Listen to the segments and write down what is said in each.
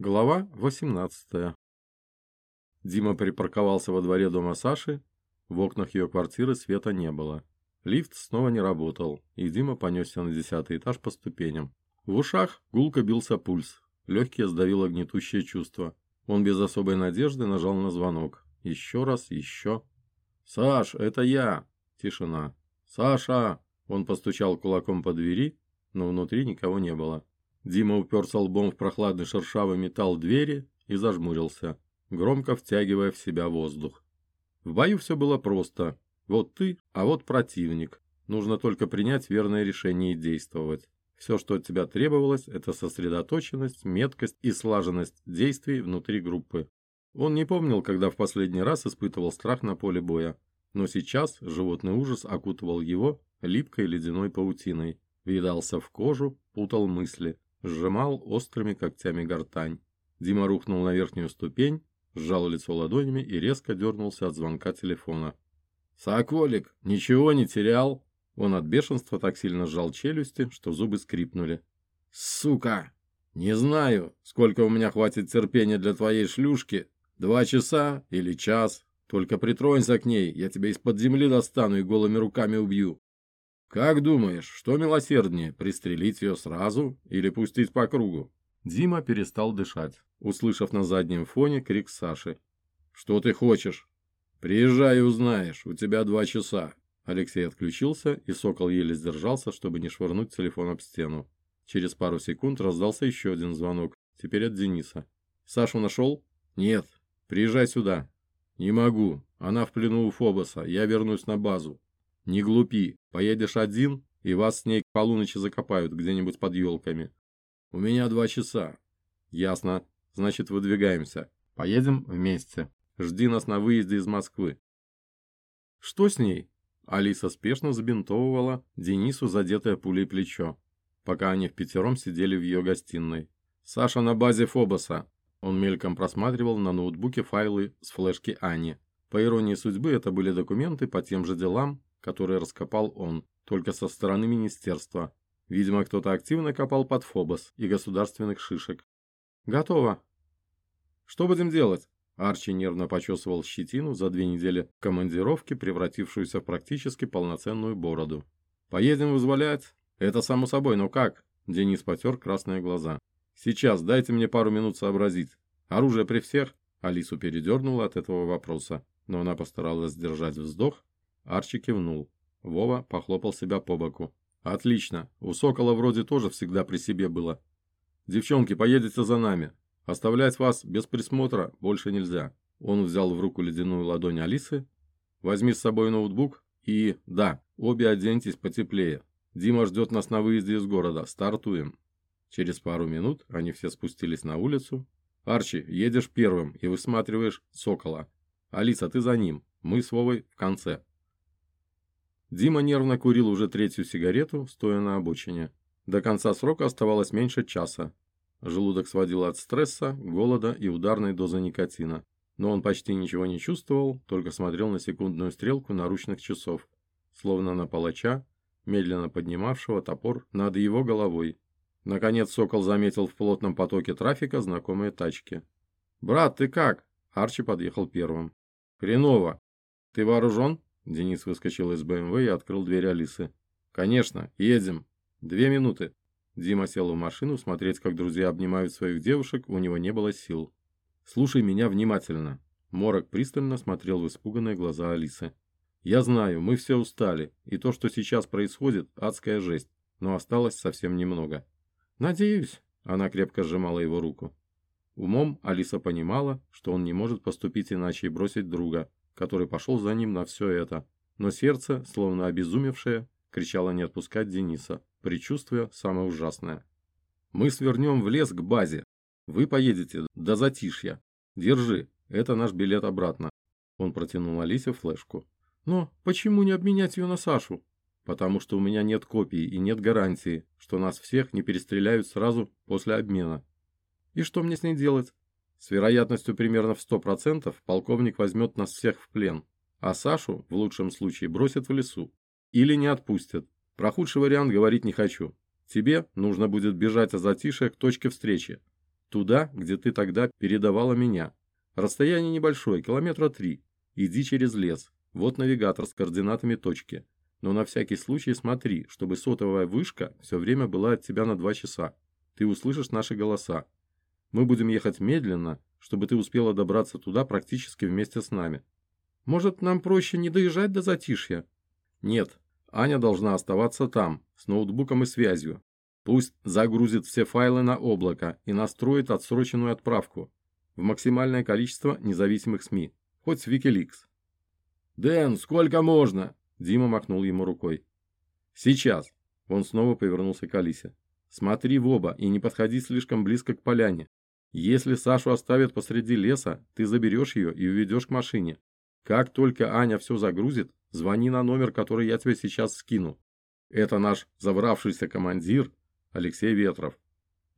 Глава 18. Дима припарковался во дворе дома Саши. В окнах ее квартиры света не было. Лифт снова не работал, и Дима понесся на десятый этаж по ступеням. В ушах гулко бился пульс. Легкие сдавило гнетущее чувство. Он без особой надежды нажал на звонок. Еще раз, еще. «Саш, это я!» Тишина. «Саша!» Он постучал кулаком по двери, но внутри никого не было. Дима уперся лбом в прохладный шершавый металл двери и зажмурился, громко втягивая в себя воздух. В бою все было просто. Вот ты, а вот противник. Нужно только принять верное решение и действовать. Все, что от тебя требовалось, это сосредоточенность, меткость и слаженность действий внутри группы. Он не помнил, когда в последний раз испытывал страх на поле боя. Но сейчас животный ужас окутывал его липкой ледяной паутиной, въедался в кожу, путал мысли, сжимал острыми когтями гортань. Дима рухнул на верхнюю ступень, сжал лицо ладонями и резко дернулся от звонка телефона. «Соколик, ничего не терял?» Он от бешенства так сильно сжал челюсти, что зубы скрипнули. «Сука! Не знаю, сколько у меня хватит терпения для твоей шлюшки. Два часа или час. Только притронься к ней, я тебя из-под земли достану и голыми руками убью. «Как думаешь, что милосерднее, пристрелить ее сразу или пустить по кругу?» Дима перестал дышать, услышав на заднем фоне крик Саши. «Что ты хочешь?» «Приезжай и узнаешь, у тебя два часа». Алексей отключился, и Сокол еле сдержался, чтобы не швырнуть телефон об стену. Через пару секунд раздался еще один звонок, теперь от Дениса. «Сашу нашел?» «Нет. Приезжай сюда». «Не могу. Она в плену у Фобоса. Я вернусь на базу. Не глупи, поедешь один, и вас с ней к полуночи закопают где-нибудь под елками. У меня два часа. Ясно. Значит, выдвигаемся. Поедем вместе. Жди нас на выезде из Москвы. Что с ней? Алиса спешно забинтовывала Денису задетое пулей плечо, пока они в пятером сидели в ее гостиной. Саша на базе Фобоса. Он мельком просматривал на ноутбуке файлы с флешки Ани. По иронии судьбы, это были документы по тем же делам, который раскопал он, только со стороны министерства. Видимо, кто-то активно копал под Фобос и государственных шишек. «Готово». «Что будем делать?» Арчи нервно почесывал щетину за две недели командировки, превратившуюся в практически полноценную бороду. «Поедем вызволять?» «Это само собой, но как?» Денис потер красные глаза. «Сейчас, дайте мне пару минут сообразить. Оружие при всех?» Алису передернуло от этого вопроса, но она постаралась сдержать вздох Арчи кивнул. Вова похлопал себя по боку. «Отлично. У Сокола вроде тоже всегда при себе было. Девчонки, поедете за нами. Оставлять вас без присмотра больше нельзя». Он взял в руку ледяную ладонь Алисы. «Возьми с собой ноутбук и, да, обе оденьтесь потеплее. Дима ждет нас на выезде из города. Стартуем». Через пару минут они все спустились на улицу. «Арчи, едешь первым и высматриваешь Сокола. Алиса, ты за ним. Мы с Вовой в конце». Дима нервно курил уже третью сигарету, стоя на обочине. До конца срока оставалось меньше часа. Желудок сводил от стресса, голода и ударной дозы никотина. Но он почти ничего не чувствовал, только смотрел на секундную стрелку наручных часов, словно на палача, медленно поднимавшего топор над его головой. Наконец Сокол заметил в плотном потоке трафика знакомые тачки. «Брат, ты как?» Арчи подъехал первым. «Хреново. Ты вооружен?» Денис выскочил из БМВ и открыл дверь Алисы. «Конечно, едем. Две минуты». Дима сел в машину, смотреть, как друзья обнимают своих девушек, у него не было сил. «Слушай меня внимательно». Морок пристально смотрел в испуганные глаза Алисы. «Я знаю, мы все устали, и то, что сейчас происходит, адская жесть, но осталось совсем немного». «Надеюсь», — она крепко сжимала его руку. Умом Алиса понимала, что он не может поступить иначе и бросить друга, который пошел за ним на все это. Но сердце, словно обезумевшее, кричало не отпускать Дениса, предчувствуя самое ужасное. «Мы свернем в лес к базе. Вы поедете до затишья. Держи, это наш билет обратно». Он протянул Алисе флешку. «Но почему не обменять ее на Сашу?» «Потому что у меня нет копии и нет гарантии, что нас всех не перестреляют сразу после обмена». «И что мне с ней делать?» С вероятностью примерно в 100% полковник возьмет нас всех в плен, а Сашу, в лучшем случае, бросит в лесу. Или не отпустят. Про худший вариант говорить не хочу. Тебе нужно будет бежать о затишье к точке встречи. Туда, где ты тогда передавала меня. Расстояние небольшое, километра три. Иди через лес. Вот навигатор с координатами точки. Но на всякий случай смотри, чтобы сотовая вышка все время была от тебя на два часа. Ты услышишь наши голоса. Мы будем ехать медленно, чтобы ты успела добраться туда практически вместе с нами. Может, нам проще не доезжать до затишья? Нет, Аня должна оставаться там, с ноутбуком и связью. Пусть загрузит все файлы на облако и настроит отсроченную отправку в максимальное количество независимых СМИ, хоть с Wikileaks. «Дэн, сколько можно?» Дима махнул ему рукой. «Сейчас!» Он снова повернулся к Алисе. «Смотри в оба и не подходи слишком близко к поляне. Если Сашу оставят посреди леса, ты заберешь ее и уведешь к машине. Как только Аня все загрузит, звони на номер, который я тебе сейчас скину. Это наш забравшийся командир Алексей Ветров.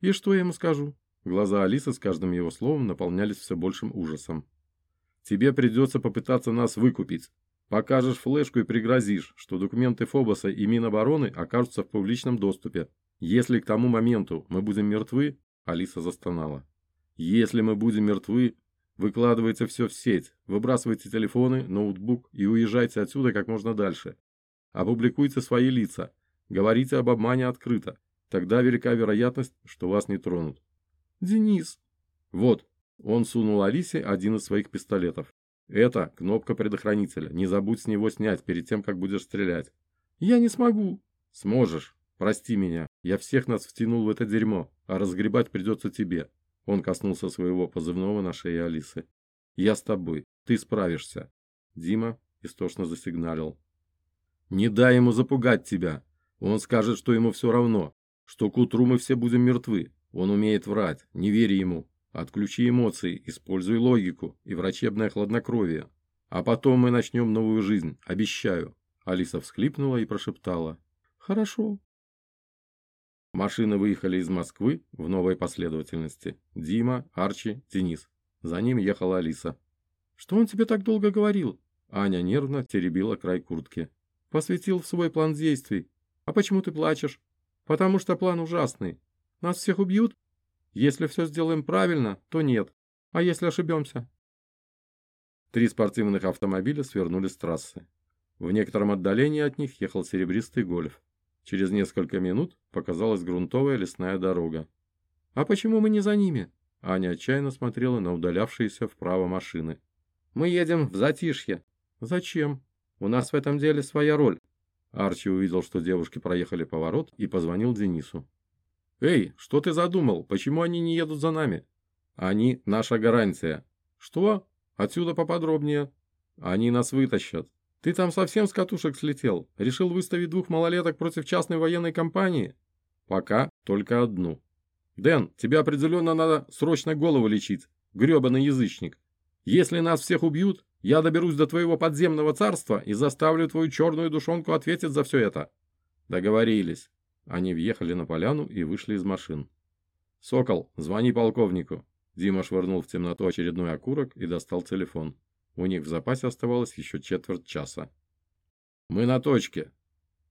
И что я ему скажу? Глаза Алисы с каждым его словом наполнялись все большим ужасом. Тебе придется попытаться нас выкупить. Покажешь флешку и пригрозишь, что документы Фобоса и Минобороны окажутся в публичном доступе. Если к тому моменту мы будем мертвы, Алиса застонала. Если мы будем мертвы, выкладывайте все в сеть, выбрасывайте телефоны, ноутбук и уезжайте отсюда как можно дальше. Опубликуйте свои лица, говорите об обмане открыто. Тогда велика вероятность, что вас не тронут. Денис. Вот, он сунул Алисе один из своих пистолетов. Это кнопка предохранителя. Не забудь с него снять перед тем, как будешь стрелять. Я не смогу. Сможешь. Прости меня. Я всех нас втянул в это дерьмо, а разгребать придется тебе. Он коснулся своего позывного на шее Алисы. Я с тобой. Ты справишься. Дима истошно засигналил. Не дай ему запугать тебя. Он скажет, что ему все равно, что к утру мы все будем мертвы. Он умеет врать. Не верь ему. Отключи эмоции, используй логику и врачебное хладнокровие. А потом мы начнем новую жизнь, обещаю. Алиса всхлипнула и прошептала. Хорошо. Машины выехали из Москвы в новой последовательности. Дима, Арчи, Денис. За ним ехала Алиса. «Что он тебе так долго говорил?» Аня нервно теребила край куртки. «Посвятил в свой план действий. А почему ты плачешь?» «Потому что план ужасный. Нас всех убьют?» Если все сделаем правильно, то нет. А если ошибемся? Три спортивных автомобиля свернули с трассы. В некотором отдалении от них ехал серебристый гольф. Через несколько минут показалась грунтовая лесная дорога. «А почему мы не за ними?» Аня отчаянно смотрела на удалявшиеся вправо машины. «Мы едем в затишье». «Зачем? У нас в этом деле своя роль». Арчи увидел, что девушки проехали поворот и позвонил Денису. «Эй, что ты задумал? Почему они не едут за нами?» «Они наша гарантия». «Что? Отсюда поподробнее». «Они нас вытащат». «Ты там совсем с катушек слетел? Решил выставить двух малолеток против частной военной компании?» «Пока только одну». «Дэн, тебе определенно надо срочно голову лечить, гребаный язычник. Если нас всех убьют, я доберусь до твоего подземного царства и заставлю твою черную душонку ответить за все это». «Договорились». Они въехали на поляну и вышли из машин. «Сокол, звони полковнику!» Дима швырнул в темноту очередной окурок и достал телефон. У них в запасе оставалось еще четверть часа. «Мы на точке!»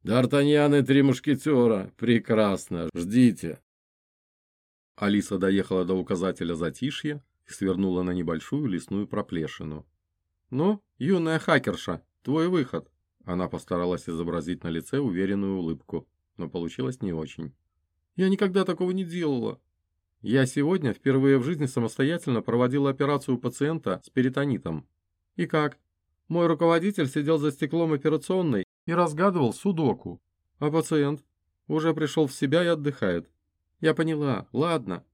«Д'Артаньян и три мушкетера! Прекрасно! Ждите!» Алиса доехала до указателя затишья и свернула на небольшую лесную проплешину. «Ну, юная хакерша, твой выход!» Она постаралась изобразить на лице уверенную улыбку но получилось не очень. Я никогда такого не делала. Я сегодня впервые в жизни самостоятельно проводила операцию пациента с перитонитом. И как? Мой руководитель сидел за стеклом операционной и разгадывал судоку. А пациент уже пришел в себя и отдыхает. Я поняла, ладно.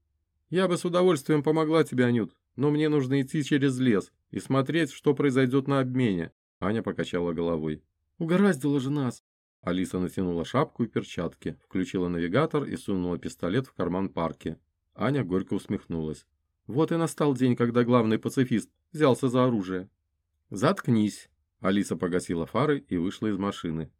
Я бы с удовольствием помогла тебе, Анют, но мне нужно идти через лес и смотреть, что произойдет на обмене. Аня покачала головой. Угораздило же нас. Алиса натянула шапку и перчатки, включила навигатор и сунула пистолет в карман парки. Аня горько усмехнулась. Вот и настал день, когда главный пацифист взялся за оружие. «Заткнись!» Алиса погасила фары и вышла из машины.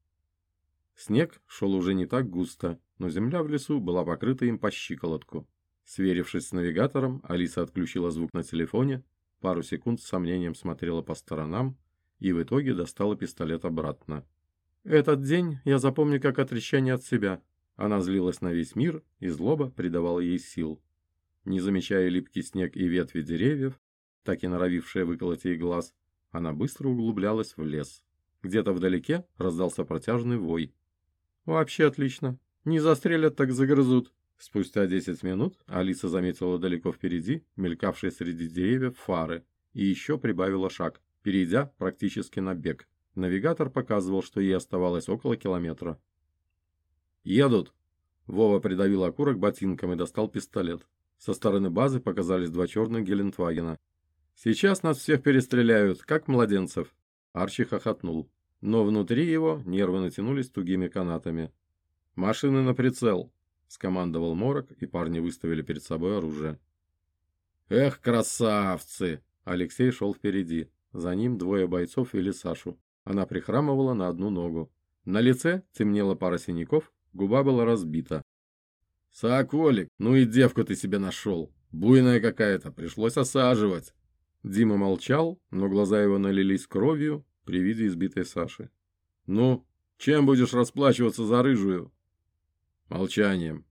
Снег шел уже не так густо, но земля в лесу была покрыта им по щиколотку. Сверившись с навигатором, Алиса отключила звук на телефоне, пару секунд с сомнением смотрела по сторонам и в итоге достала пистолет обратно. Этот день я запомню как отречение от себя. Она злилась на весь мир, и злоба придавала ей сил. Не замечая липкий снег и ветви деревьев, так и норовившая выколоть ей глаз, она быстро углублялась в лес. Где-то вдалеке раздался протяжный вой. «Вообще отлично. Не застрелят, так загрызут». Спустя десять минут Алиса заметила далеко впереди мелькавшие среди деревьев фары и еще прибавила шаг, перейдя практически на бег. Навигатор показывал, что ей оставалось около километра. «Едут!» Вова придавил окурок ботинком и достал пистолет. Со стороны базы показались два черных Гелендвагена. «Сейчас нас всех перестреляют, как младенцев!» Арчи хохотнул. Но внутри его нервы натянулись тугими канатами. «Машины на прицел!» – скомандовал Морок, и парни выставили перед собой оружие. «Эх, красавцы!» Алексей шел впереди. За ним двое бойцов вели Сашу. Она прихрамывала на одну ногу. На лице темнела пара синяков, губа была разбита. «Соколик, ну и девку ты себе нашел! Буйная какая-то, пришлось осаживать!» Дима молчал, но глаза его налились кровью при виде избитой Саши. «Ну, чем будешь расплачиваться за рыжую?» «Молчанием».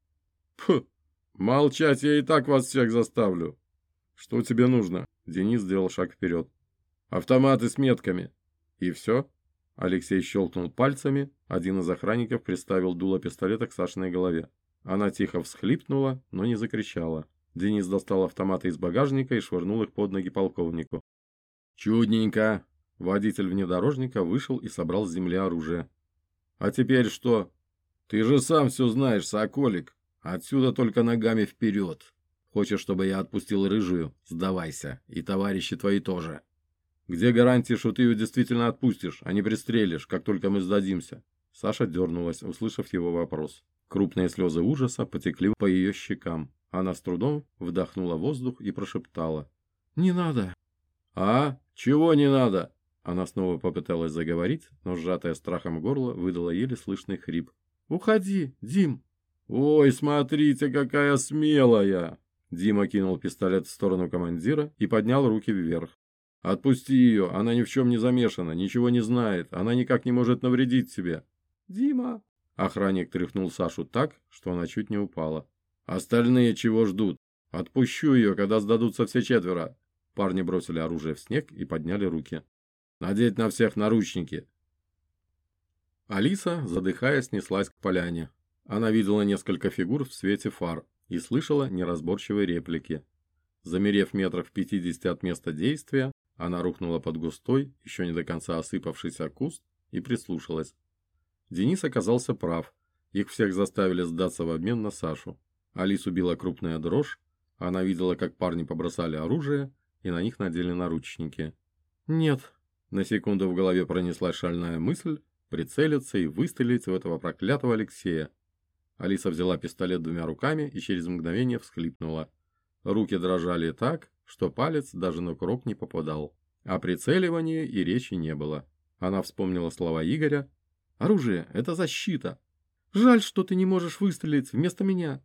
«Фу, молчать я и так вас всех заставлю!» «Что тебе нужно?» Денис сделал шаг вперед. «Автоматы с метками». «И все?» Алексей щелкнул пальцами, один из охранников приставил дуло пистолета к Сашиной голове. Она тихо всхлипнула, но не закричала. Денис достал автоматы из багажника и швырнул их под ноги полковнику. «Чудненько!» Водитель внедорожника вышел и собрал с земли оружие. «А теперь что?» «Ты же сам все знаешь, Соколик. Отсюда только ногами вперед!» Хочешь, чтобы я отпустил рыжую? Сдавайся. И товарищи твои тоже. Где гарантия, что ты ее действительно отпустишь, а не пристрелишь, как только мы сдадимся? Саша дернулась, услышав его вопрос. Крупные слезы ужаса потекли по ее щекам. Она с трудом вдохнула воздух и прошептала. «Не надо!» «А? Чего не надо?» Она снова попыталась заговорить, но сжатая страхом горло выдала еле слышный хрип. «Уходи, Дим!» «Ой, смотрите, какая смелая!» Дима кинул пистолет в сторону командира и поднял руки вверх. «Отпусти ее, она ни в чем не замешана, ничего не знает, она никак не может навредить тебе». «Дима!» Охранник тряхнул Сашу так, что она чуть не упала. «Остальные чего ждут? Отпущу ее, когда сдадутся все четверо». Парни бросили оружие в снег и подняли руки. «Надеть на всех наручники!» Алиса, задыхаясь, неслась к поляне. Она видела несколько фигур в свете фар и слышала неразборчивые реплики. Замерев метров в пятидесяти от места действия, она рухнула под густой, еще не до конца осыпавшийся куст и прислушалась. Денис оказался прав. Их всех заставили сдаться в обмен на Сашу. Алису била крупная дрожь, она видела, как парни побросали оружие и на них надели наручники. «Нет», — на секунду в голове пронеслась шальная мысль, прицелиться и выстрелить в этого проклятого Алексея. Алиса взяла пистолет двумя руками и через мгновение всхлипнула. Руки дрожали так, что палец даже на курок не попадал. О прицеливании и речи не было. Она вспомнила слова Игоря. «Оружие — это защита. Жаль, что ты не можешь выстрелить вместо меня».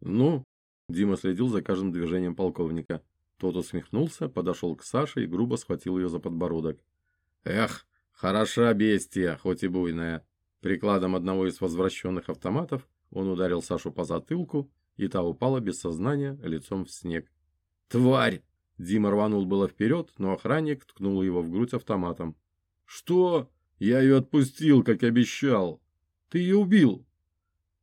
«Ну?» — Дима следил за каждым движением полковника. Тот усмехнулся, подошел к Саше и грубо схватил ее за подбородок. «Эх, хороша бестия, хоть и буйная. Прикладом одного из возвращенных автоматов он ударил Сашу по затылку, и та упала без сознания лицом в снег. «Тварь!» Дима рванул было вперед, но охранник ткнул его в грудь автоматом. «Что? Я ее отпустил, как обещал. Ты ее убил?»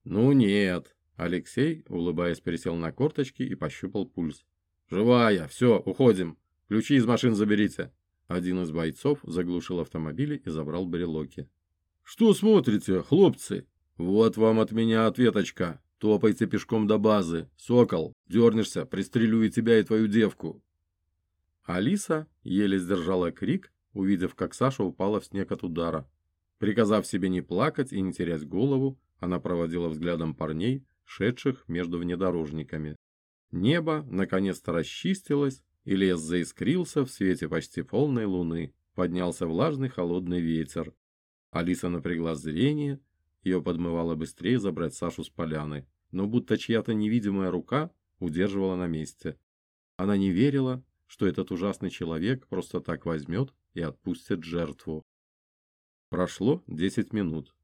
«Ну нет». Алексей, улыбаясь, пересел на корточки и пощупал пульс. «Живая! Все, уходим! Ключи из машин заберите!» Один из бойцов заглушил автомобиль и забрал брелоки. «Что смотрите, хлопцы? Вот вам от меня ответочка. Топайте пешком до базы. Сокол, дернешься, пристрелю и тебя, и твою девку». Алиса еле сдержала крик, увидев, как Саша упала в снег от удара. Приказав себе не плакать и не терять голову, она проводила взглядом парней, шедших между внедорожниками. Небо наконец-то расчистилось, и лес заискрился в свете почти полной луны. Поднялся влажный холодный ветер. Алиса напрягла зрение, ее подмывало быстрее забрать Сашу с поляны, но будто чья-то невидимая рука удерживала на месте. Она не верила, что этот ужасный человек просто так возьмет и отпустит жертву. Прошло десять минут.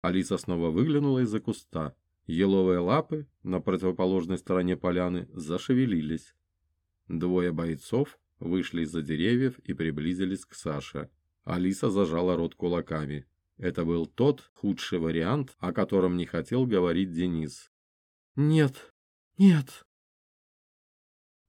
Алиса снова выглянула из-за куста. Еловые лапы на противоположной стороне поляны зашевелились. Двое бойцов вышли из-за деревьев и приблизились к Саше. Алиса зажала рот кулаками. Это был тот худший вариант, о котором не хотел говорить Денис. «Нет, нет!»